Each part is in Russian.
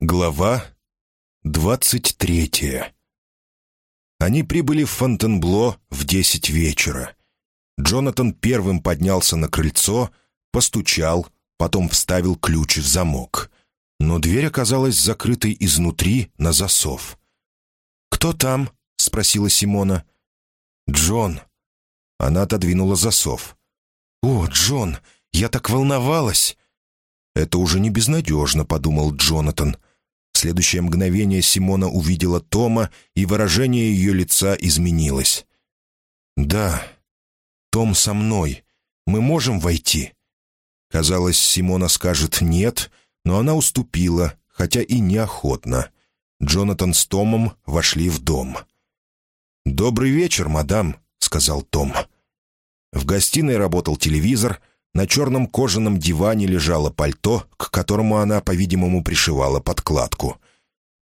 Глава двадцать третья Они прибыли в Фонтенбло в десять вечера. Джонатан первым поднялся на крыльцо, постучал, потом вставил ключ в замок. Но дверь оказалась закрытой изнутри на засов. «Кто там?» — спросила Симона. «Джон». Она отодвинула засов. «О, Джон, я так волновалась!» «Это уже не безнадежно», — подумал Джонатан. В следующее мгновение Симона увидела Тома, и выражение ее лица изменилось. «Да, Том со мной. Мы можем войти?» Казалось, Симона скажет «нет», но она уступила, хотя и неохотно. Джонатан с Томом вошли в дом. «Добрый вечер, мадам», — сказал Том. В гостиной работал телевизор — на черном кожаном диване лежало пальто, к которому она, по-видимому, пришивала подкладку.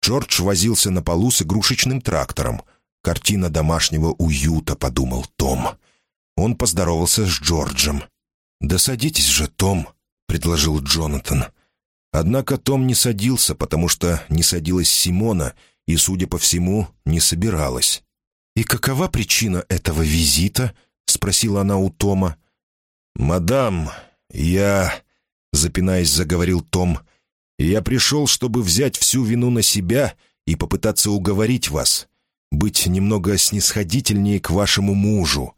Джордж возился на полу с игрушечным трактором. «Картина домашнего уюта», — подумал Том. Он поздоровался с Джорджем. «Да садитесь же, Том», — предложил Джонатан. Однако Том не садился, потому что не садилась Симона и, судя по всему, не собиралась. «И какова причина этого визита?» — спросила она у Тома. «Мадам, я...» — запинаясь, заговорил Том. «Я пришел, чтобы взять всю вину на себя и попытаться уговорить вас, быть немного снисходительнее к вашему мужу».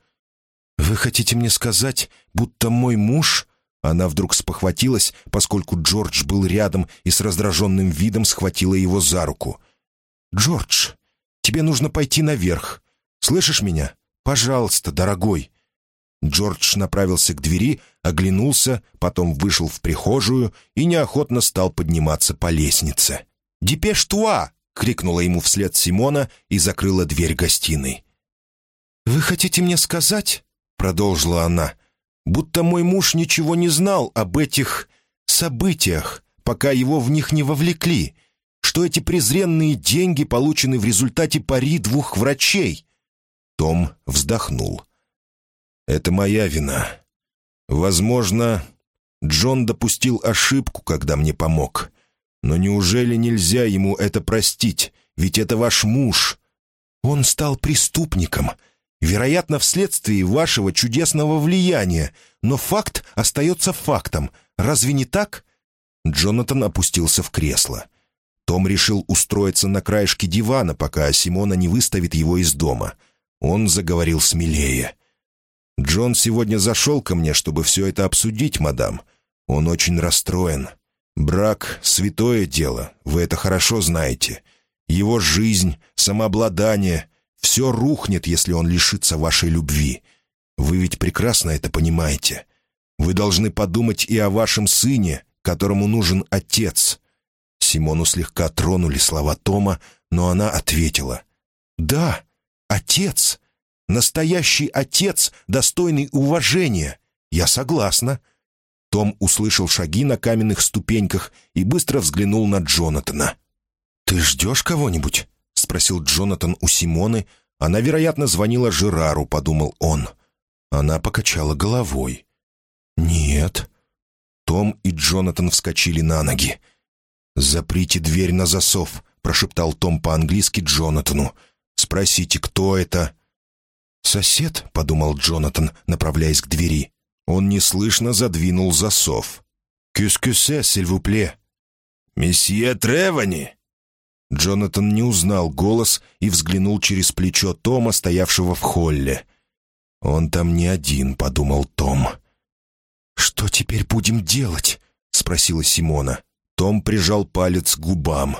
«Вы хотите мне сказать, будто мой муж...» Она вдруг спохватилась, поскольку Джордж был рядом и с раздраженным видом схватила его за руку. «Джордж, тебе нужно пойти наверх. Слышишь меня? Пожалуйста, дорогой». Джордж направился к двери, оглянулся, потом вышел в прихожую и неохотно стал подниматься по лестнице. «Депеш туа!» — крикнула ему вслед Симона и закрыла дверь гостиной. «Вы хотите мне сказать?» — продолжила она. «Будто мой муж ничего не знал об этих событиях, пока его в них не вовлекли, что эти презренные деньги получены в результате пари двух врачей». Том вздохнул. Это моя вина. Возможно, Джон допустил ошибку, когда мне помог. Но неужели нельзя ему это простить? Ведь это ваш муж. Он стал преступником. Вероятно, вследствие вашего чудесного влияния. Но факт остается фактом. Разве не так?» Джонатан опустился в кресло. Том решил устроиться на краешке дивана, пока Симона не выставит его из дома. Он заговорил смелее. Джон сегодня зашел ко мне, чтобы все это обсудить, мадам. Он очень расстроен. Брак — святое дело, вы это хорошо знаете. Его жизнь, самообладание — все рухнет, если он лишится вашей любви. Вы ведь прекрасно это понимаете. Вы должны подумать и о вашем сыне, которому нужен отец». Симону слегка тронули слова Тома, но она ответила. «Да, отец. Настоящий отец, достойный уважения. Я согласна». Том услышал шаги на каменных ступеньках и быстро взглянул на Джонатана. «Ты ждешь кого-нибудь?» — спросил Джонатан у Симоны. Она, вероятно, звонила Жерару, подумал он. Она покачала головой. «Нет». Том и Джонатан вскочили на ноги. «Заприте дверь на засов», — прошептал Том по-английски Джонатану. «Спросите, кто это?» «Сосед», — подумал Джонатан, направляясь к двери. Он неслышно задвинул засов. «Кюс-кюсе, сильвупле!» «Месье Тревани!» Джонатан не узнал голос и взглянул через плечо Тома, стоявшего в холле. «Он там не один», — подумал Том. «Что теперь будем делать?» — спросила Симона. Том прижал палец к губам.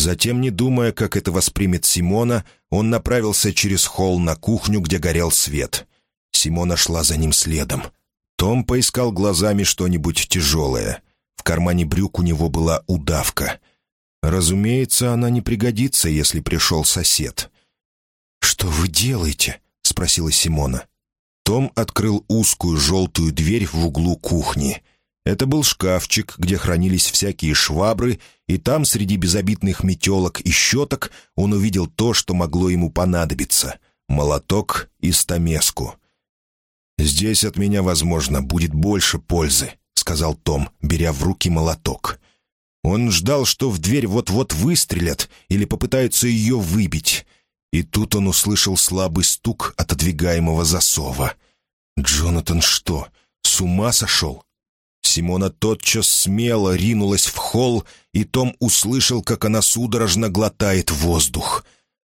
Затем, не думая, как это воспримет Симона, он направился через холл на кухню, где горел свет. Симона шла за ним следом. Том поискал глазами что-нибудь тяжелое. В кармане брюк у него была удавка. Разумеется, она не пригодится, если пришел сосед. «Что вы делаете?» — спросила Симона. Том открыл узкую желтую дверь в углу кухни. Это был шкафчик, где хранились всякие швабры, и там, среди безобидных метелок и щеток, он увидел то, что могло ему понадобиться — молоток и стамеску. «Здесь от меня, возможно, будет больше пользы», — сказал Том, беря в руки молоток. Он ждал, что в дверь вот-вот выстрелят или попытаются ее выбить. И тут он услышал слабый стук отодвигаемого засова. «Джонатан что, с ума сошел?» Симона тотчас смело ринулась в холл, и Том услышал, как она судорожно глотает воздух.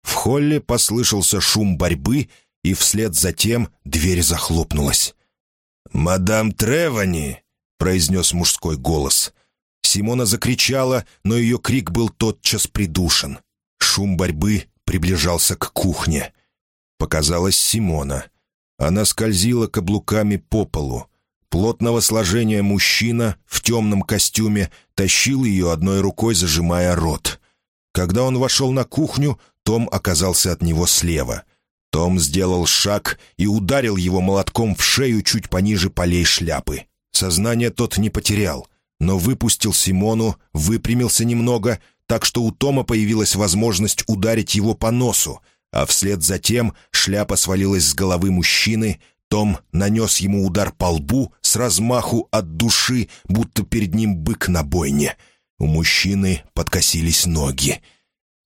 В холле послышался шум борьбы, и вслед за тем дверь захлопнулась. «Мадам Тревани!» — произнес мужской голос. Симона закричала, но ее крик был тотчас придушен. Шум борьбы приближался к кухне. Показалась Симона. Она скользила каблуками по полу. Плотного сложения мужчина в темном костюме тащил ее одной рукой, зажимая рот. Когда он вошел на кухню, Том оказался от него слева. Том сделал шаг и ударил его молотком в шею чуть пониже полей шляпы. Сознание тот не потерял, но выпустил Симону, выпрямился немного, так что у Тома появилась возможность ударить его по носу, а вслед за тем шляпа свалилась с головы мужчины, том нанес ему удар по лбу с размаху от души, будто перед ним бык на бойне. У мужчины подкосились ноги.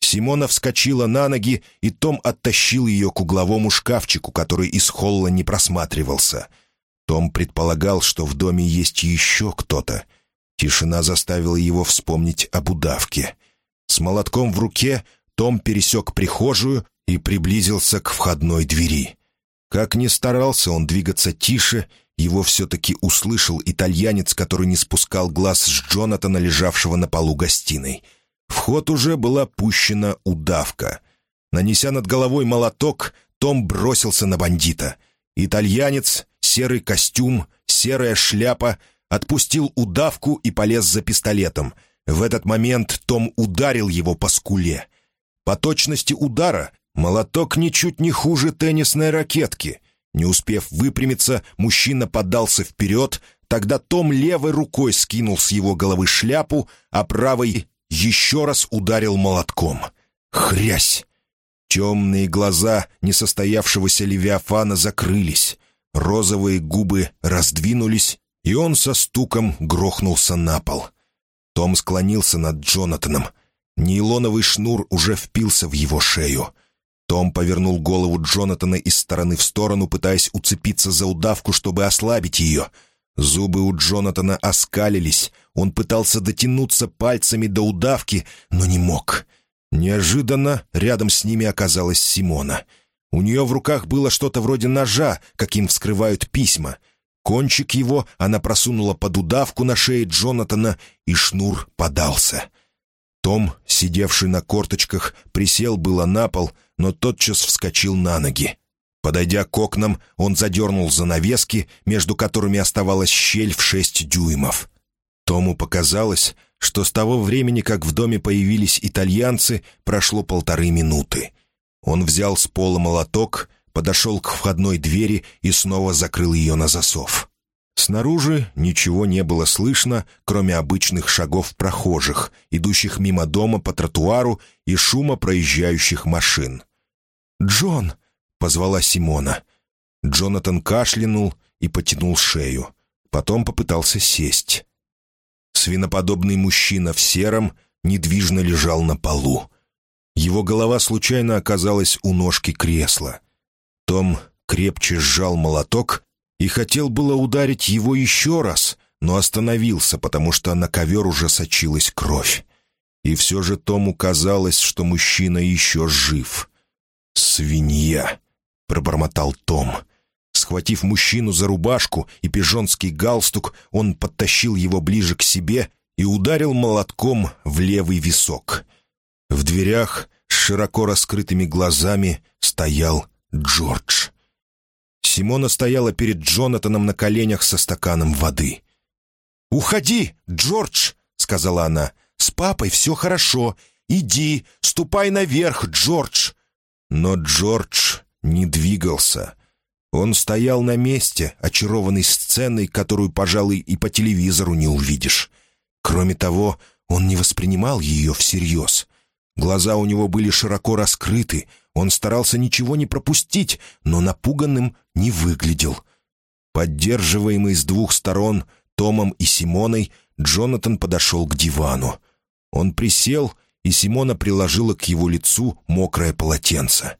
Симона вскочила на ноги, и Том оттащил ее к угловому шкафчику, который из холла не просматривался. Том предполагал, что в доме есть еще кто-то. Тишина заставила его вспомнить об удавке. С молотком в руке Том пересек прихожую и приблизился к входной двери. Как ни старался он двигаться тише, его все-таки услышал итальянец, который не спускал глаз с Джонатана, лежавшего на полу гостиной. В ход уже была пущена удавка. Нанеся над головой молоток, Том бросился на бандита. Итальянец, серый костюм, серая шляпа, отпустил удавку и полез за пистолетом. В этот момент Том ударил его по скуле. По точности удара Молоток ничуть не хуже теннисной ракетки. Не успев выпрямиться, мужчина подался вперед, тогда Том левой рукой скинул с его головы шляпу, а правой еще раз ударил молотком. Хрясь! Темные глаза несостоявшегося Левиафана закрылись, розовые губы раздвинулись, и он со стуком грохнулся на пол. Том склонился над Джонатаном. Нейлоновый шнур уже впился в его шею. Том повернул голову Джонатана из стороны в сторону, пытаясь уцепиться за удавку, чтобы ослабить ее. Зубы у Джонатана оскалились. Он пытался дотянуться пальцами до удавки, но не мог. Неожиданно рядом с ними оказалась Симона. У нее в руках было что-то вроде ножа, каким вскрывают письма. Кончик его она просунула под удавку на шее Джонатана, и шнур подался. Том, сидевший на корточках, присел было на пол, но тотчас вскочил на ноги. Подойдя к окнам, он задернул занавески, между которыми оставалась щель в шесть дюймов. Тому показалось, что с того времени, как в доме появились итальянцы, прошло полторы минуты. Он взял с пола молоток, подошел к входной двери и снова закрыл ее на засов. Снаружи ничего не было слышно, кроме обычных шагов прохожих, идущих мимо дома по тротуару и шума проезжающих машин. «Джон!» — позвала Симона. Джонатан кашлянул и потянул шею. Потом попытался сесть. Свиноподобный мужчина в сером недвижно лежал на полу. Его голова случайно оказалась у ножки кресла. Том крепче сжал молоток и хотел было ударить его еще раз, но остановился, потому что на ковер уже сочилась кровь. И все же Тому казалось, что мужчина еще жив. «Свинья!» — пробормотал Том. Схватив мужчину за рубашку и пижонский галстук, он подтащил его ближе к себе и ударил молотком в левый висок. В дверях с широко раскрытыми глазами стоял Джордж. Симона стояла перед Джонатаном на коленях со стаканом воды. «Уходи, Джордж!» — сказала она. «С папой все хорошо. Иди, ступай наверх, Джордж!» Но Джордж не двигался. Он стоял на месте, очарованный сценой, которую, пожалуй, и по телевизору не увидишь. Кроме того, он не воспринимал ее всерьез. Глаза у него были широко раскрыты, он старался ничего не пропустить, но напуганным не выглядел. Поддерживаемый с двух сторон Томом и Симоной, Джонатан подошел к дивану. Он присел, и Симона приложила к его лицу мокрое полотенце.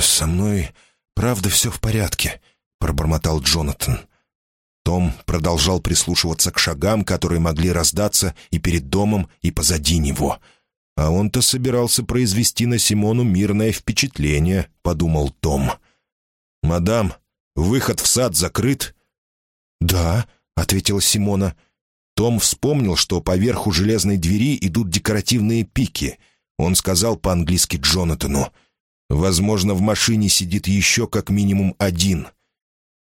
«Со мной правда все в порядке», — пробормотал Джонатан. Том продолжал прислушиваться к шагам, которые могли раздаться и перед домом, и позади него. «А он-то собирался произвести на Симону мирное впечатление», — подумал Том. «Мадам, выход в сад закрыт?» «Да», — ответила Симона. Том вспомнил, что поверху железной двери идут декоративные пики. Он сказал по-английски Джонатану. «Возможно, в машине сидит еще как минимум один».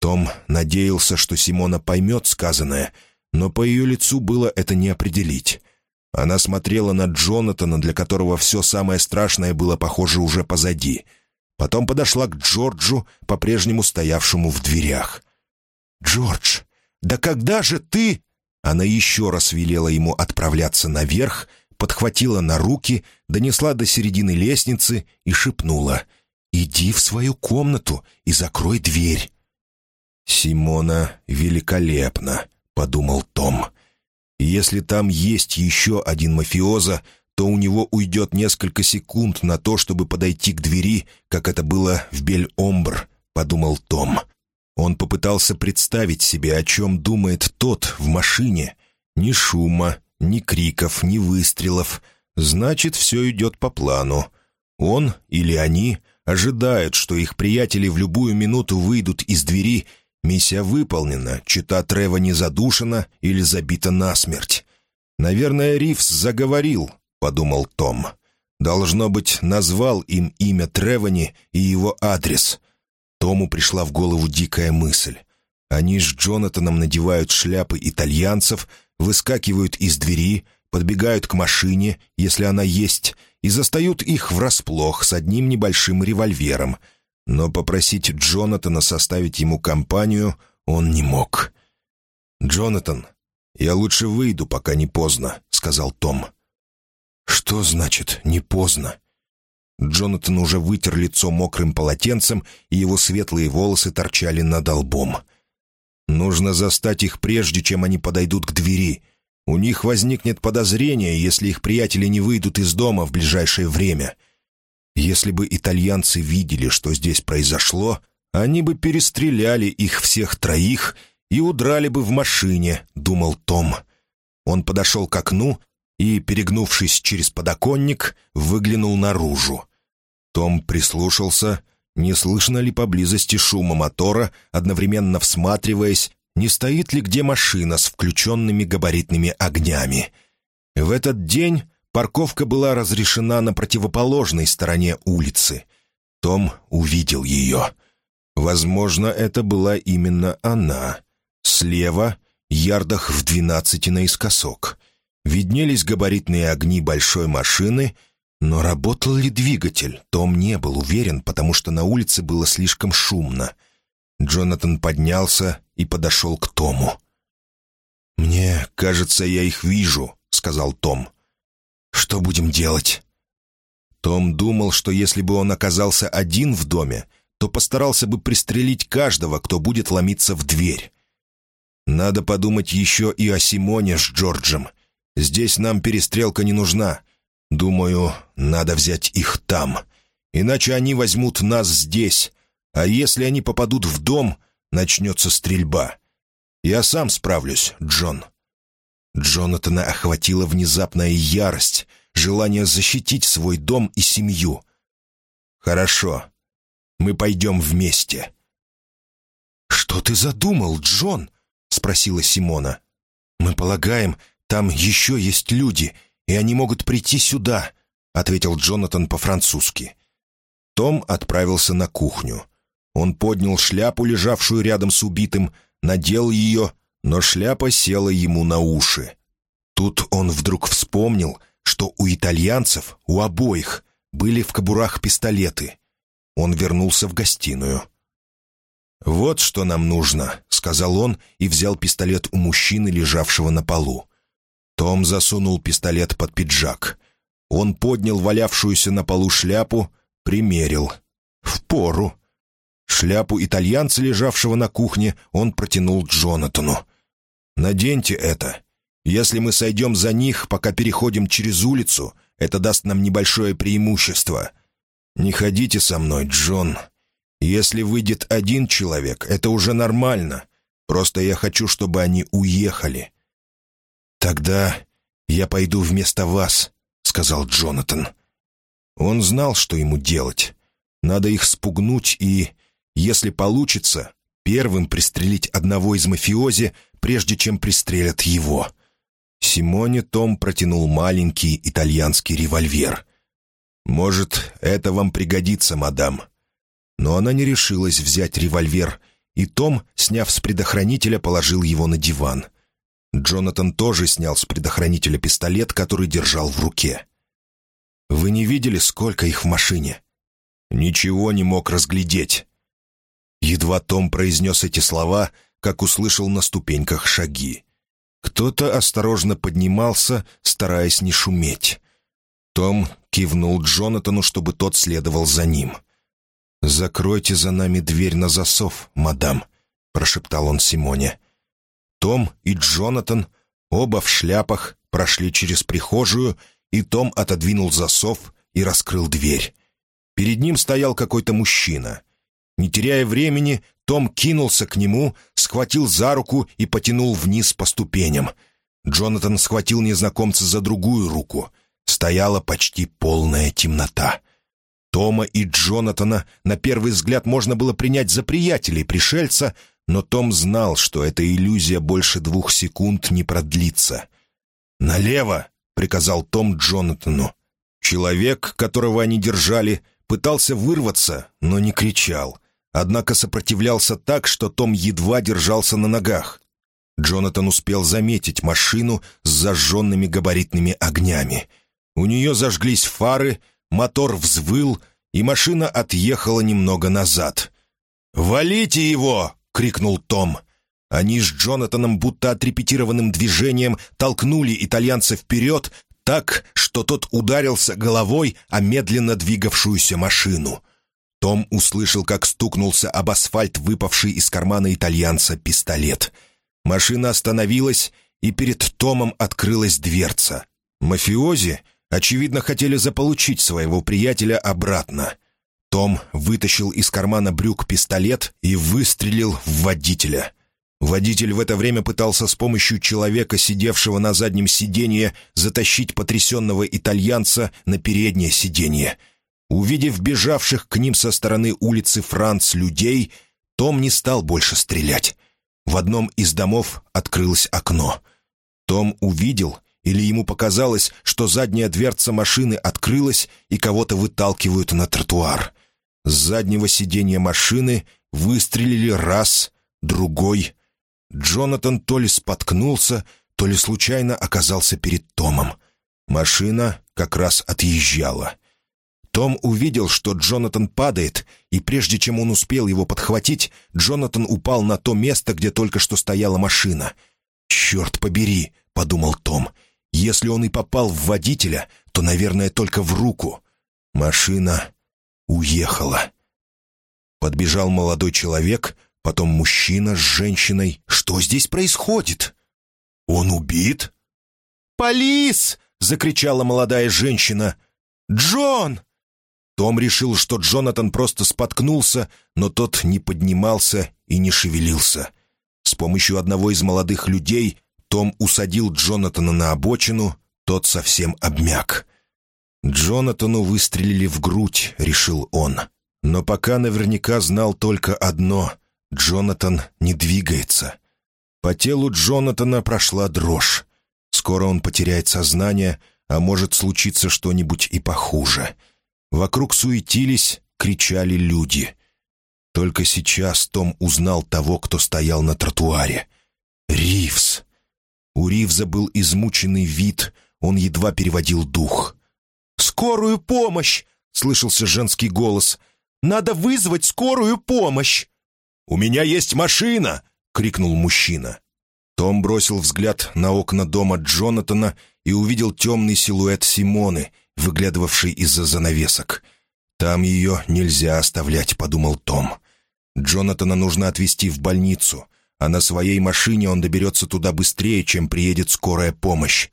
Том надеялся, что Симона поймет сказанное, но по ее лицу было это не определить. Она смотрела на Джонатана, для которого все самое страшное было, похоже, уже позади. Потом подошла к Джорджу, по-прежнему стоявшему в дверях. «Джордж, да когда же ты...» Она еще раз велела ему отправляться наверх, подхватила на руки, донесла до середины лестницы и шепнула «Иди в свою комнату и закрой дверь». «Симона великолепна», — подумал Том. «Если там есть еще один мафиоза, то у него уйдет несколько секунд на то, чтобы подойти к двери, как это было в Бель-Омбр», — подумал Том. Он попытался представить себе, о чем думает тот в машине. Ни шума, ни криков, ни выстрелов. Значит, все идет по плану. Он или они ожидают, что их приятели в любую минуту выйдут из двери Миссия выполнена, чита Трева не задушена или забита насмерть. «Наверное, Ривз заговорил», — подумал Том. «Должно быть, назвал им имя Тревани и его адрес». Тому пришла в голову дикая мысль. Они с Джонатаном надевают шляпы итальянцев, выскакивают из двери, подбегают к машине, если она есть, и застают их врасплох с одним небольшим револьвером — но попросить Джонатана составить ему компанию он не мог. «Джонатан, я лучше выйду, пока не поздно», — сказал Том. «Что значит «не поздно»?» Джонатан уже вытер лицо мокрым полотенцем, и его светлые волосы торчали над лбом. «Нужно застать их прежде, чем они подойдут к двери. У них возникнет подозрение, если их приятели не выйдут из дома в ближайшее время. Если бы итальянцы видели, что здесь произошло, они бы перестреляли их всех троих и удрали бы в машине, думал Том. Он подошел к окну и, перегнувшись через подоконник, выглянул наружу. Том прислушался, не слышно ли поблизости шума мотора, одновременно всматриваясь, не стоит ли где машина с включенными габаритными огнями. В этот день Парковка была разрешена на противоположной стороне улицы. Том увидел ее. Возможно, это была именно она. Слева, ярдах в двенадцати наискосок. Виднелись габаритные огни большой машины, но работал ли двигатель, Том не был уверен, потому что на улице было слишком шумно. Джонатан поднялся и подошел к Тому. «Мне кажется, я их вижу», — сказал Том. Что будем делать?» Том думал, что если бы он оказался один в доме, то постарался бы пристрелить каждого, кто будет ломиться в дверь. Надо подумать еще и о Симоне с Джорджем. Здесь нам перестрелка не нужна. Думаю, надо взять их там. Иначе они возьмут нас здесь. А если они попадут в дом, начнется стрельба. Я сам справлюсь, Джон. Джонатана охватила внезапная ярость, желание защитить свой дом и семью. «Хорошо, мы пойдем вместе». «Что ты задумал, Джон?» — спросила Симона. «Мы полагаем, там еще есть люди, и они могут прийти сюда», — ответил Джонатан по-французски. Том отправился на кухню. Он поднял шляпу, лежавшую рядом с убитым, надел ее но шляпа села ему на уши. Тут он вдруг вспомнил, что у итальянцев, у обоих, были в кобурах пистолеты. Он вернулся в гостиную. «Вот что нам нужно», — сказал он и взял пистолет у мужчины, лежавшего на полу. Том засунул пистолет под пиджак. Он поднял валявшуюся на полу шляпу, примерил. В пору. Шляпу итальянца, лежавшего на кухне, он протянул Джонатану. «Наденьте это. Если мы сойдем за них, пока переходим через улицу, это даст нам небольшое преимущество. Не ходите со мной, Джон. Если выйдет один человек, это уже нормально. Просто я хочу, чтобы они уехали». «Тогда я пойду вместо вас», — сказал Джонатан. Он знал, что ему делать. Надо их спугнуть и, если получится, первым пристрелить одного из мафиози, прежде чем пристрелят его. Симоне Том протянул маленький итальянский револьвер. «Может, это вам пригодится, мадам». Но она не решилась взять револьвер, и Том, сняв с предохранителя, положил его на диван. Джонатан тоже снял с предохранителя пистолет, который держал в руке. «Вы не видели, сколько их в машине?» «Ничего не мог разглядеть». Едва Том произнес эти слова, как услышал на ступеньках шаги. Кто-то осторожно поднимался, стараясь не шуметь. Том кивнул Джонатану, чтобы тот следовал за ним. «Закройте за нами дверь на засов, мадам», — прошептал он Симоне. Том и Джонатан, оба в шляпах, прошли через прихожую, и Том отодвинул засов и раскрыл дверь. Перед ним стоял какой-то мужчина. Не теряя времени, том кинулся к нему, схватил за руку и потянул вниз по ступеням. Джонатан схватил незнакомца за другую руку. Стояла почти полная темнота. Тома и Джонатана на первый взгляд можно было принять за приятелей пришельца, но Том знал, что эта иллюзия больше двух секунд не продлится. «Налево!» — приказал Том Джонатану. Человек, которого они держали, пытался вырваться, но не кричал — однако сопротивлялся так, что Том едва держался на ногах. Джонатан успел заметить машину с зажженными габаритными огнями. У нее зажглись фары, мотор взвыл, и машина отъехала немного назад. «Валите его!» — крикнул Том. Они с Джонатаном будто отрепетированным движением толкнули итальянца вперед, так, что тот ударился головой о медленно двигавшуюся машину. Том услышал, как стукнулся об асфальт выпавший из кармана итальянца пистолет. Машина остановилась, и перед Томом открылась дверца. Мафиози, очевидно, хотели заполучить своего приятеля обратно. Том вытащил из кармана брюк пистолет и выстрелил в водителя. Водитель в это время пытался с помощью человека, сидевшего на заднем сиденье, затащить потрясенного итальянца на переднее сиденье — Увидев бежавших к ним со стороны улицы Франц людей, Том не стал больше стрелять. В одном из домов открылось окно. Том увидел, или ему показалось, что задняя дверца машины открылась и кого-то выталкивают на тротуар. С заднего сиденья машины выстрелили раз, другой. Джонатан то ли споткнулся, то ли случайно оказался перед Томом. Машина как раз отъезжала. Том увидел, что Джонатан падает, и прежде чем он успел его подхватить, Джонатан упал на то место, где только что стояла машина. «Черт побери!» — подумал Том. «Если он и попал в водителя, то, наверное, только в руку». Машина уехала. Подбежал молодой человек, потом мужчина с женщиной. «Что здесь происходит?» «Он убит?» «Полис!» — закричала молодая женщина. «Джон!» Том решил, что Джонатан просто споткнулся, но тот не поднимался и не шевелился. С помощью одного из молодых людей Том усадил Джонатана на обочину, тот совсем обмяк. Джонатану выстрелили в грудь, решил он. Но пока наверняка знал только одно — Джонатан не двигается. По телу Джонатана прошла дрожь. Скоро он потеряет сознание, а может случиться что-нибудь и похуже — Вокруг суетились, кричали люди. Только сейчас Том узнал того, кто стоял на тротуаре. Ривз. У Ривза был измученный вид, он едва переводил дух. «Скорую помощь!» — слышался женский голос. «Надо вызвать скорую помощь!» «У меня есть машина!» — крикнул мужчина. Том бросил взгляд на окна дома Джонатана и увидел темный силуэт Симоны, выглядывавший из-за занавесок. «Там ее нельзя оставлять», — подумал Том. «Джонатана нужно отвезти в больницу. а на своей машине он доберется туда быстрее, чем приедет скорая помощь.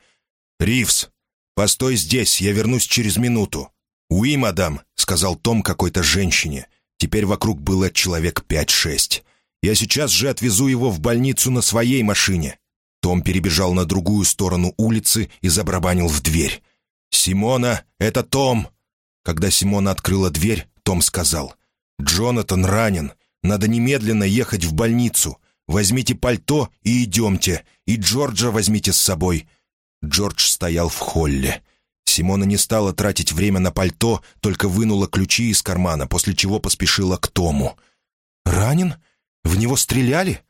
«Ривз, постой здесь, я вернусь через минуту». «Уи, мадам», — сказал Том какой-то женщине. Теперь вокруг было человек пять-шесть. «Я сейчас же отвезу его в больницу на своей машине». Том перебежал на другую сторону улицы и забрабанил в дверь. «Симона, это Том!» Когда Симона открыла дверь, Том сказал. «Джонатан ранен. Надо немедленно ехать в больницу. Возьмите пальто и идемте. И Джорджа возьмите с собой». Джордж стоял в холле. Симона не стала тратить время на пальто, только вынула ключи из кармана, после чего поспешила к Тому. «Ранен? В него стреляли?»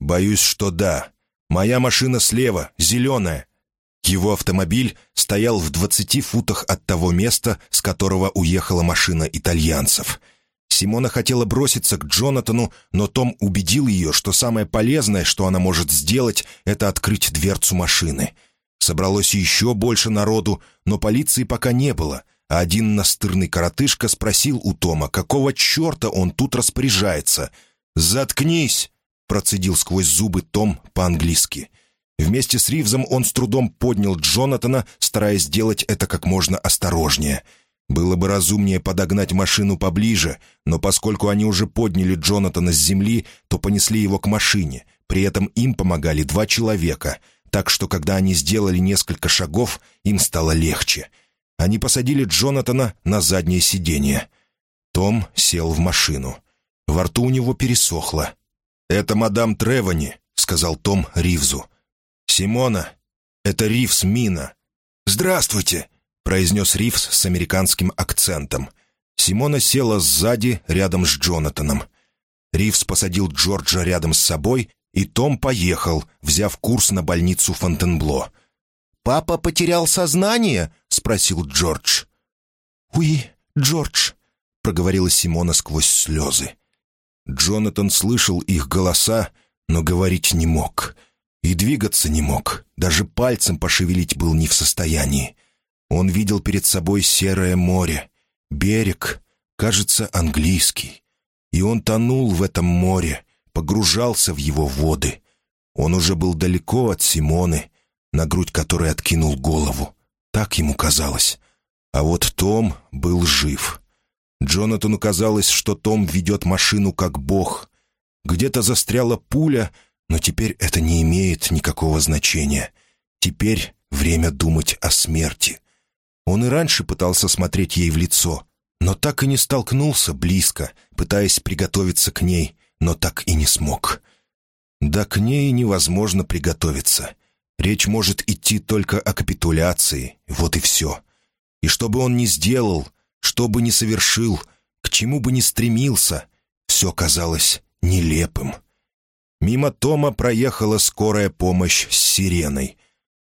«Боюсь, что да. Моя машина слева, зеленая». Его автомобиль стоял в двадцати футах от того места, с которого уехала машина итальянцев — Симона хотела броситься к Джонатану, но Том убедил ее, что самое полезное, что она может сделать, это открыть дверцу машины. Собралось еще больше народу, но полиции пока не было, один настырный коротышка спросил у Тома, какого черта он тут распоряжается. «Заткнись!» — процедил сквозь зубы Том по-английски. Вместе с Ривзом он с трудом поднял Джонатана, стараясь сделать это как можно осторожнее — было бы разумнее подогнать машину поближе, но поскольку они уже подняли Джонатана с земли, то понесли его к машине. При этом им помогали два человека, так что когда они сделали несколько шагов, им стало легче. Они посадили Джонатана на заднее сиденье. Том сел в машину. Во рту у него пересохло. «Это мадам Тревани», — сказал Том Ривзу. «Симона, это Ривз Мина». «Здравствуйте», произнес Ривз с американским акцентом. Симона села сзади, рядом с Джонатаном. Ривз посадил Джорджа рядом с собой, и Том поехал, взяв курс на больницу Фонтенбло. «Папа потерял сознание?» — спросил Джордж. «Уи, Джордж», — проговорила Симона сквозь слезы. Джонатан слышал их голоса, но говорить не мог. И двигаться не мог, даже пальцем пошевелить был не в состоянии. Он видел перед собой серое море, берег, кажется, английский. И он тонул в этом море, погружался в его воды. Он уже был далеко от Симоны, на грудь которой откинул голову. Так ему казалось. А вот Том был жив. Джонатану казалось, что Том ведет машину как бог. Где-то застряла пуля, но теперь это не имеет никакого значения. Теперь время думать о смерти. Он и раньше пытался смотреть ей в лицо, но так и не столкнулся близко, пытаясь приготовиться к ней, но так и не смог. Да к ней невозможно приготовиться. Речь может идти только о капитуляции, вот и все. И что бы он ни сделал, что бы ни совершил, к чему бы ни стремился, все казалось нелепым. Мимо Тома проехала скорая помощь с сиреной.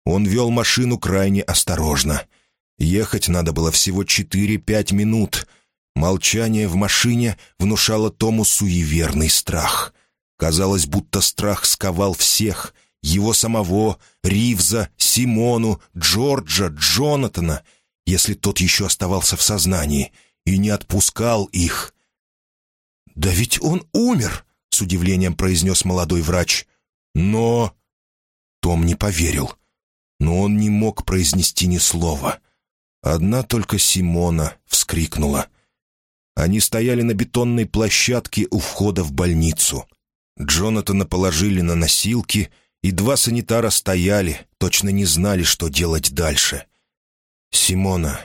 Он вел машину крайне осторожно — Ехать надо было всего четыре-пять минут. Молчание в машине внушало Тому суеверный страх. Казалось, будто страх сковал всех — его самого, Ривза, Симону, Джорджа, Джонатана, если тот еще оставался в сознании, и не отпускал их. «Да ведь он умер!» — с удивлением произнес молодой врач. «Но...» Том не поверил. Но он не мог произнести ни слова — Одна только Симона вскрикнула. Они стояли на бетонной площадке у входа в больницу. Джонатана положили на носилки, и два санитара стояли, точно не знали, что делать дальше. «Симона,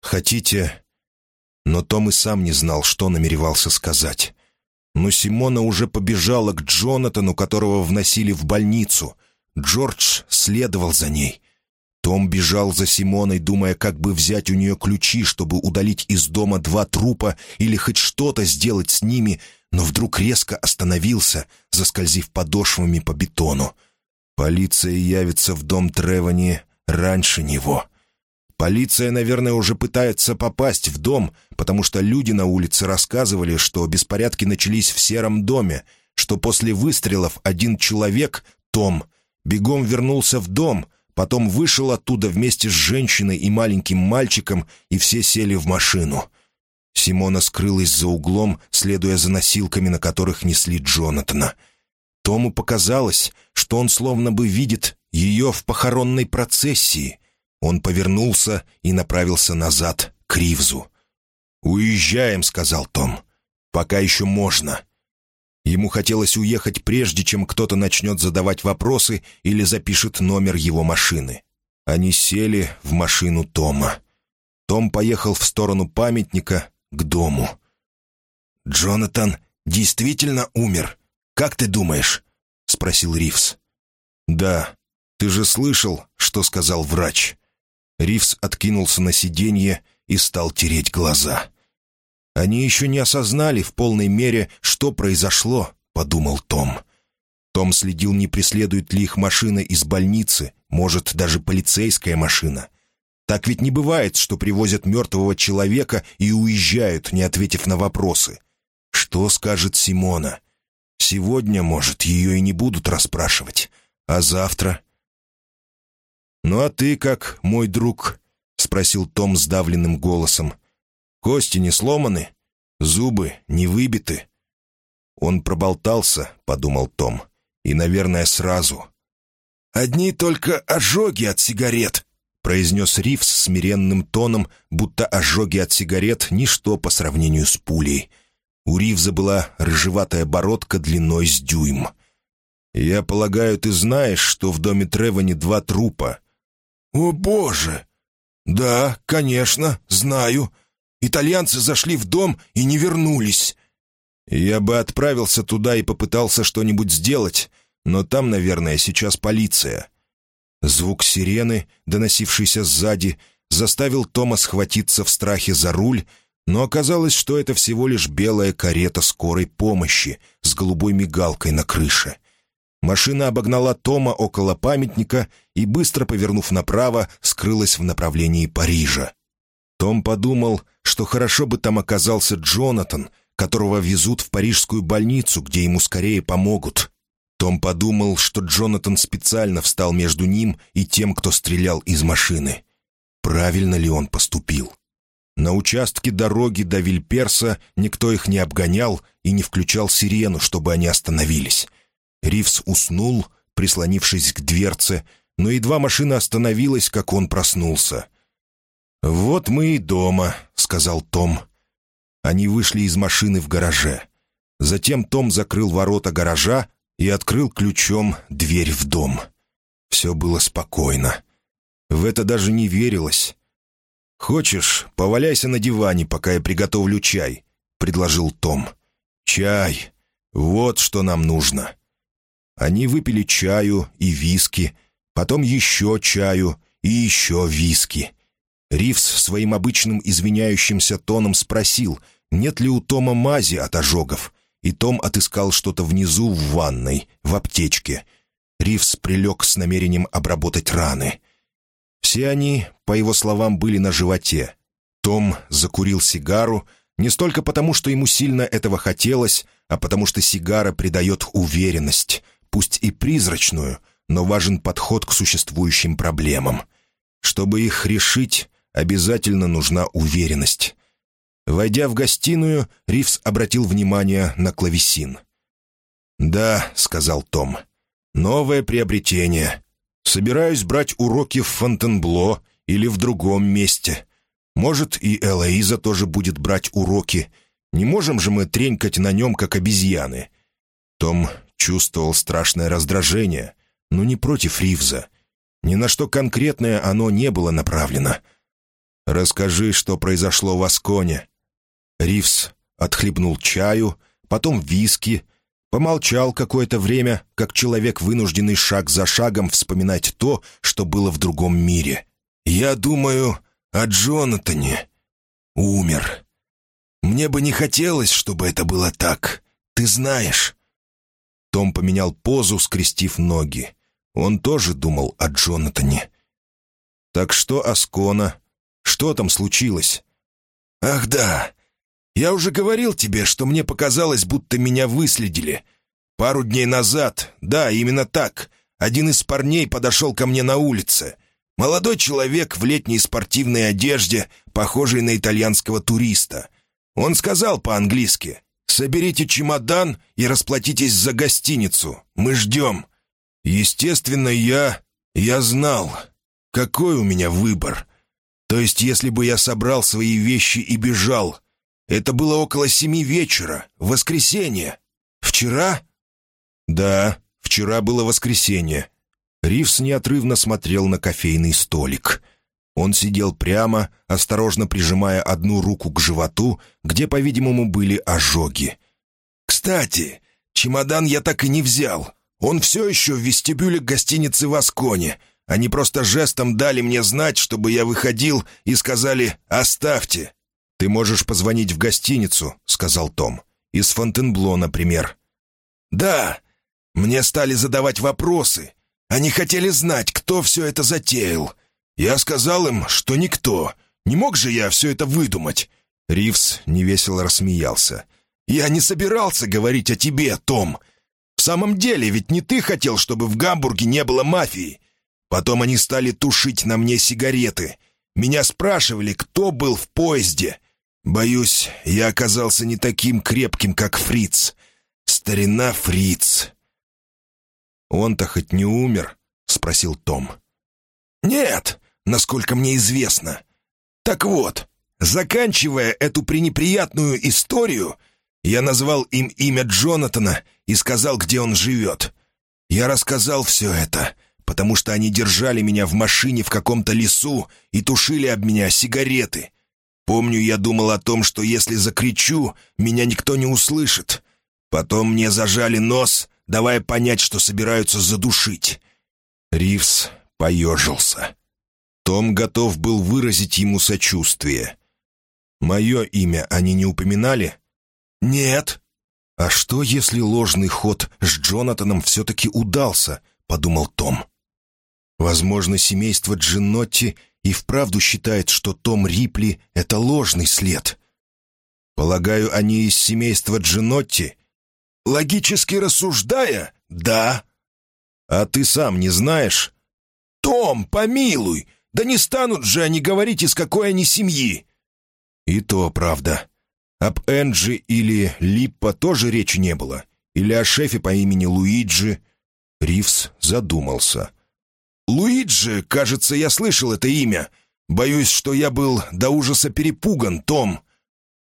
хотите...» Но Том и сам не знал, что намеревался сказать. Но Симона уже побежала к Джонатану, которого вносили в больницу. Джордж следовал за ней. Том бежал за Симоной, думая, как бы взять у нее ключи, чтобы удалить из дома два трупа или хоть что-то сделать с ними, но вдруг резко остановился, заскользив подошвами по бетону. Полиция явится в дом Тревани раньше него. Полиция, наверное, уже пытается попасть в дом, потому что люди на улице рассказывали, что беспорядки начались в сером доме, что после выстрелов один человек, Том, бегом вернулся в дом — Потом вышел оттуда вместе с женщиной и маленьким мальчиком, и все сели в машину. Симона скрылась за углом, следуя за носилками, на которых несли Джонатана. Тому показалось, что он словно бы видит ее в похоронной процессии. Он повернулся и направился назад, к Ривзу. «Уезжаем», — сказал Том. «Пока еще можно». Ему хотелось уехать прежде, чем кто-то начнет задавать вопросы или запишет номер его машины. Они сели в машину Тома. Том поехал в сторону памятника, к дому. «Джонатан действительно умер? Как ты думаешь?» — спросил Ривз. «Да. Ты же слышал, что сказал врач?» Ривз откинулся на сиденье и стал тереть глаза. «Они еще не осознали в полной мере, что произошло», — подумал Том. Том следил, не преследует ли их машина из больницы, может, даже полицейская машина. Так ведь не бывает, что привозят мертвого человека и уезжают, не ответив на вопросы. Что скажет Симона? Сегодня, может, ее и не будут расспрашивать. А завтра? «Ну а ты как, мой друг?» — спросил Том сдавленным голосом. «Кости не сломаны? Зубы не выбиты?» Он проболтался, — подумал Том, — и, наверное, сразу. «Одни только ожоги от сигарет», — произнес Ривз смиренным тоном, будто ожоги от сигарет — ничто по сравнению с пулей. У Ривза была рыжеватая бородка длиной с дюйм. «Я полагаю, ты знаешь, что в доме Тревани два трупа». «О, боже!» «Да, конечно, знаю. Итальянцы зашли в дом и не вернулись». «Я бы отправился туда и попытался что-нибудь сделать, но там, наверное, сейчас полиция». Звук сирены, доносившийся сзади, заставил Тома схватиться в страхе за руль, но оказалось, что это всего лишь белая карета скорой помощи с голубой мигалкой на крыше. Машина обогнала Тома около памятника и, быстро повернув направо, скрылась в направлении Парижа. Том подумал, что хорошо бы там оказался Джонатан, которого везут в парижскую больницу, где ему скорее помогут. Том подумал, что Джонатан специально встал между ним и тем, кто стрелял из машины. Правильно ли он поступил? На участке дороги до Вильперса никто их не обгонял и не включал сирену, чтобы они остановились. Ривз уснул, прислонившись к дверце, но едва машина остановилась, как он проснулся. «Вот мы и дома», — сказал Том. Они вышли из машины в гараже. Затем Том закрыл ворота гаража, и открыл ключом дверь в дом. Все было спокойно. В это даже не верилось. «Хочешь, поваляйся на диване, пока я приготовлю чай», — предложил Том. «Чай. Вот что нам нужно». Они выпили чаю и виски, потом еще чаю и еще виски. Ривз своим обычным извиняющимся тоном спросил, нет ли у Тома мази от ожогов, и Том отыскал что-то внизу в ванной, в аптечке. Ривз прилег с намерением обработать раны. Все они, по его словам, были на животе. Том закурил сигару, не столько потому, что ему сильно этого хотелось, а потому что сигара придает уверенность, пусть и призрачную, но важен подход к существующим проблемам. Чтобы их решить, обязательно нужна уверенность. Войдя в гостиную, Ривз обратил внимание на клавесин. «Да», — сказал Том, — «новое приобретение. Собираюсь брать уроки в Фонтенбло или в другом месте. Может, и Элоиза тоже будет брать уроки. Не можем же мы тренькать на нем, как обезьяны». Том чувствовал страшное раздражение, но не против Ривза. Ни на что конкретное оно не было направлено. «Расскажи, что произошло в Асконе», Ривс отхлебнул чаю, потом виски, помолчал какое-то время, как человек, вынужденный шаг за шагом вспоминать то, что было в другом мире. «Я думаю о Джонатане. Умер. Мне бы не хотелось, чтобы это было так. Ты знаешь». Том поменял позу, скрестив ноги. Он тоже думал о Джонатане. «Так что Аскона? Что там случилось?» «Ах да, я уже говорил тебе, что мне показалось, будто меня выследили. Пару дней назад, да, именно так, один из парней подошел ко мне на улице. Молодой человек в летней спортивной одежде, похожий на итальянского туриста. Он сказал по-английски Соберите чемодан и расплатитесь за гостиницу. Мы ждем». Естественно, я... я знал, какой у меня выбор. То есть, если бы я собрал свои вещи и бежал. Это было около семи вечера, воскресенье. Вчера? Да, вчера было воскресенье. Ривс неотрывно смотрел на кофейный столик. Он сидел прямо, осторожно прижимая одну руку к животу, где, по-видимому, были ожоги. «Кстати, чемодан я так и не взял. Он все еще в вестибюле гостиницы в Асконе. Они просто жестом дали мне знать, чтобы я выходил, и сказали «оставьте». «Ты можешь позвонить в гостиницу», — сказал Том. «Из Фонтенбло, например». «Да, мне стали задавать вопросы. Они хотели знать, кто все это затеял. Я сказал им, что никто. Не мог же я все это выдумать?» Ривз невесело рассмеялся. «Я не собирался говорить о тебе, Том. В самом деле, ведь не ты хотел, чтобы в Гамбурге не было мафии. Потом они стали тушить на мне сигареты. Меня спрашивали, кто был в поезде. Боюсь, я оказался не таким крепким, как Фриц. Старина Фриц. «Он-то хоть не умер?» — спросил Том. «Нет, насколько мне известно. Так вот, заканчивая эту пренеприятную историю, я назвал им имя Джонатана и сказал, где он живет. Я рассказал все это, потому что они держали меня в машине в каком-то лесу и тушили об меня сигареты. Помню, я думал о том, что если закричу, меня никто не услышит. Потом мне зажали нос, давая понять, что собираются задушить. Ривс поежился. Том готов был выразить ему сочувствие. «Мое имя они не упоминали?» «Нет», «А что, если ложный ход с Джонатаном все-таки удался?» — подумал Том. Возможно, семейство Джинотти и вправду считает, что Том Рипли — это ложный след. Полагаю, они из семейства Джинотти? Логически рассуждая, да. А ты сам не знаешь? Том, помилуй, да не станут же они говорить, из какой они семьи. И то правда. Об Энджи или Липпа тоже речи не было? Или о шефе по имени Луиджи?» Ривс задумался. «Луиджи, кажется, я слышал это имя. Боюсь, что я был до ужаса перепуган, Том».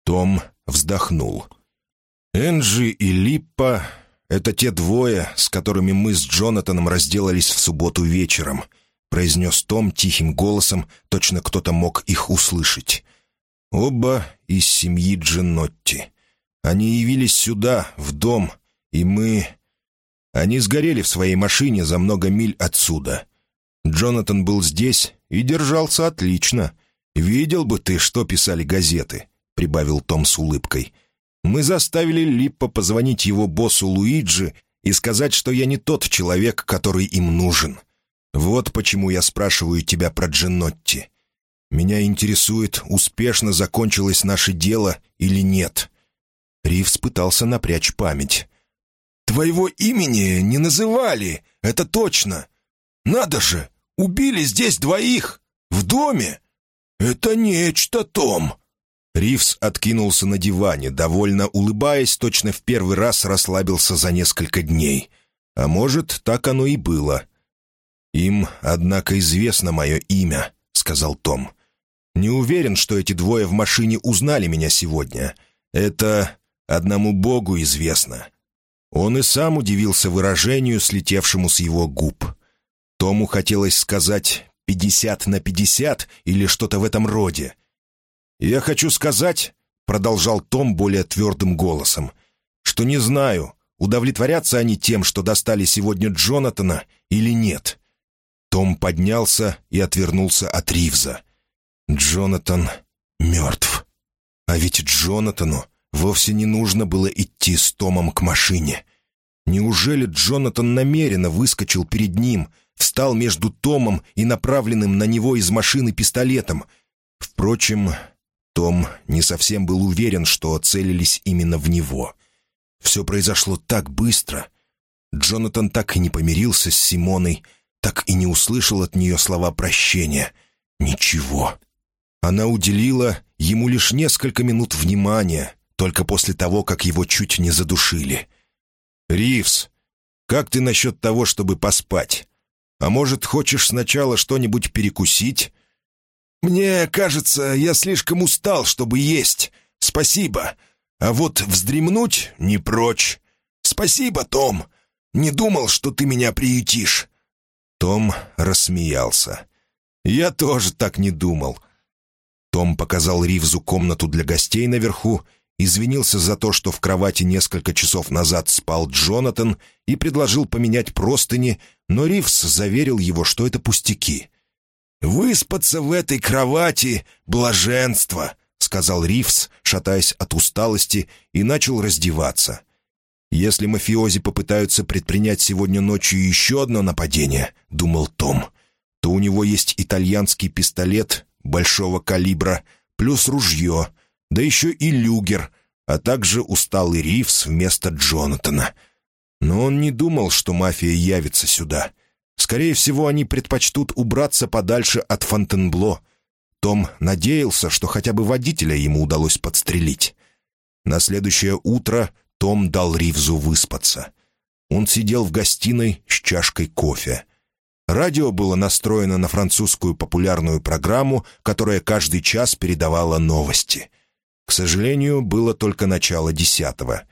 Том вздохнул. «Энджи и Липпа — это те двое, с которыми мы с Джонатаном разделались в субботу вечером», — произнес Том тихим голосом, точно кто-то мог их услышать. Оба из семьи Джинотти. Они явились сюда, в дом, и мы... Они сгорели в своей машине за много миль отсюда. Джонатан был здесь и держался отлично. «Видел бы ты, что писали газеты», — прибавил Том с улыбкой. «Мы заставили Липпа позвонить его боссу Луиджи и сказать, что я не тот человек, который им нужен. Вот почему я спрашиваю тебя про Джинотти. Меня интересует, успешно закончилось наше дело или нет». Ривз пытался напрячь память. «Твоего имени не называли, это точно. Надо же, убили здесь двоих, в доме. Это нечто, Том». Ривз откинулся на диване, довольно улыбаясь, точно в первый раз расслабился за несколько дней. А может, так оно и было. «Им, однако, известно мое имя», — сказал Том. Не уверен, что эти двое в машине узнали меня сегодня. Это одному Богу известно». Он и сам удивился выражению, слетевшему с его губ. Тому хотелось сказать «пятьдесят на пятьдесят» или что-то в этом роде. «Я хочу сказать», — продолжал Том более твердым голосом, «что не знаю, удовлетворятся они тем, что достали сегодня Джонатана, или нет». Том поднялся и отвернулся от Ривза. Джонатан мертв. А ведь Джонатану вовсе не нужно было идти с Томом к машине. Неужели Джонатан намеренно выскочил перед ним, встал между Томом и направленным на него из машины пистолетом? Впрочем, том не совсем был уверен, что целились именно в него. Все произошло так быстро. Джонатан так и не помирился с Симоной, так и не услышал от нее слова прощения. Ничего. Она уделила ему лишь несколько минут внимания, только после того, как его чуть не задушили. «Ривз, как ты насчет того, чтобы поспать? А может, хочешь сначала что-нибудь перекусить?» «Мне кажется, я слишком устал, чтобы есть. Спасибо. А вот вздремнуть не прочь. Спасибо, Том. Не думал, что ты меня приютишь». Том рассмеялся. «Я тоже так не думал». Том показал Ривзу комнату для гостей наверху, извинился за то, что в кровати несколько часов назад спал Джонатан и предложил поменять простыни, но Ривз заверил его, что это пустяки. «Выспаться в этой кровати — блаженство», — сказал Ривз, шатаясь от усталости, и начал раздеваться. «Если мафиози попытаются предпринять сегодня ночью еще одно нападение», — думал Том, «то у него есть итальянский пистолет большого калибра, плюс ружье, да еще и люгер, а также усталый Ривз вместо Джонатана. Но он не думал, что мафия явится сюда. Скорее всего, они предпочтут убраться подальше от Фонтенбло. Том надеялся, что хотя бы водителя ему удалось подстрелить. На следующее утро том дал Ривзу выспаться. Он сидел в гостиной с чашкой кофе. Радио было настроено на французскую популярную программу, которая каждый час передавала новости. К сожалению, было только начало десятого.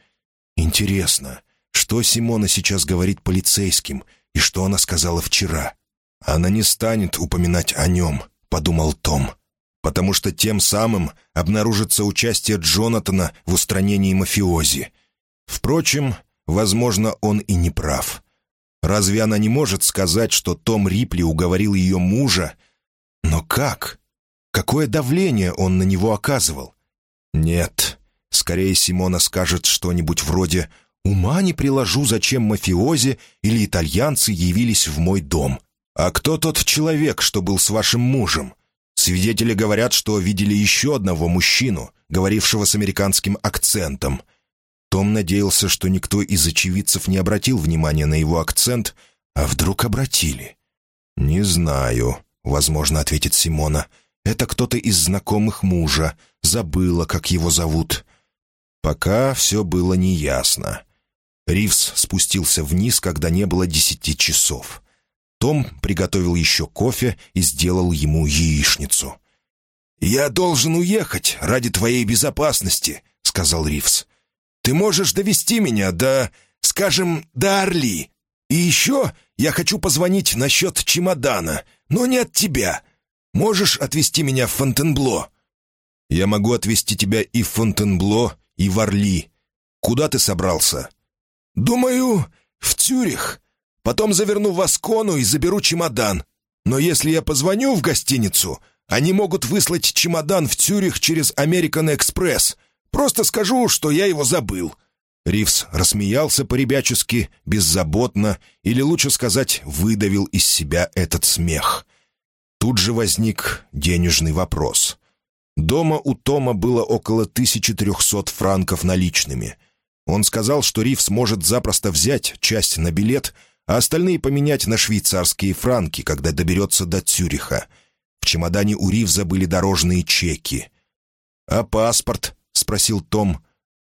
Интересно, что Симона сейчас говорит полицейским и что она сказала вчера? Она не станет упоминать о нем, подумал Том, потому что тем самым обнаружится участие Джонатана в устранении мафиози — Впрочем, возможно, он и не прав. Разве она не может сказать, что Том Рипли уговорил ее мужа? Но как? Какое давление он на него оказывал? Нет, скорее Симона скажет что-нибудь вроде «Ума не приложу, зачем мафиози или итальянцы явились в мой дом. А кто тот человек, что был с вашим мужем? Свидетели говорят, что видели еще одного мужчину, говорившего с американским акцентом — том надеялся, что никто из очевидцев не обратил внимания на его акцент, а вдруг обратили. «Не знаю», — возможно, ответит Симона. «Это кто-то из знакомых мужа. Забыла, как его зовут». Пока все было неясно. Ривз спустился вниз, когда не было десяти часов. Том приготовил еще кофе и сделал ему яичницу. «Я должен уехать ради твоей безопасности», — сказал Ривз. Ты можешь довести меня до, скажем, до Орли. И еще я хочу позвонить насчет чемодана, но не от тебя. Можешь отвезти меня в Фонтенбло?» «Я могу отвезти тебя и в Фонтенбло, и в Орли. Куда ты собрался?» «Думаю, в Цюрих. Потом заверну в Аскону и заберу чемодан. Но если я позвоню в гостиницу, они могут выслать чемодан в Цюрих через American Express. Просто скажу, что я его забыл». Ривз рассмеялся по-ребячески, беззаботно, или, лучше сказать, выдавил из себя этот смех. Тут же возник денежный вопрос. Дома у Тома было около 1300 франков наличными. Он сказал, что Ривз может запросто взять часть на билет, а остальные поменять на швейцарские франки, когда доберется до Цюриха. В чемодане у Ривза были дорожные чеки. «А паспорт?» — спросил Том.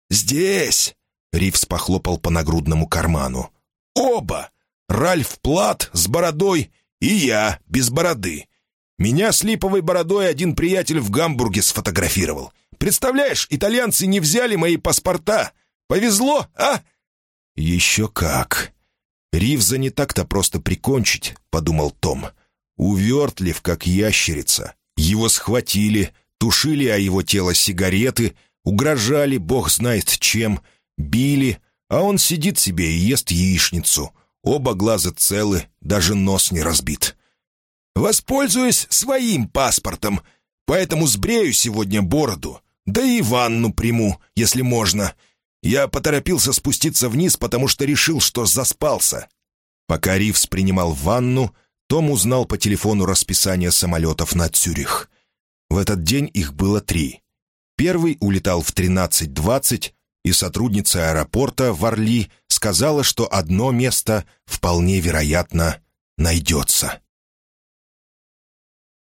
«Здесь!» — Ривз похлопал по нагрудному карману. «Оба! Ральф Плат с бородой и я без бороды. Меня с липовой бородой один приятель в Гамбурге сфотографировал. Представляешь, итальянцы не взяли мои паспорта. Повезло, а?» «Еще как!» «Ривза не так-то просто прикончить», — подумал Том. «Увертлив, как ящерица. Его схватили, тушили о его тело сигареты, Угрожали, бог знает чем, били, а он сидит себе и ест яичницу. Оба глаза целы, даже нос не разбит. «Воспользуюсь своим паспортом, поэтому сбрею сегодня бороду, да и ванну приму, если можно. Я поторопился спуститься вниз, потому что решил, что заспался». Пока Ривз принимал ванну, том узнал по телефону расписание самолетов на Цюрих. В этот день их было три. Первый улетал в 13.20, и сотрудница аэропорта в Орли сказала, что одно место вполне вероятно найдется.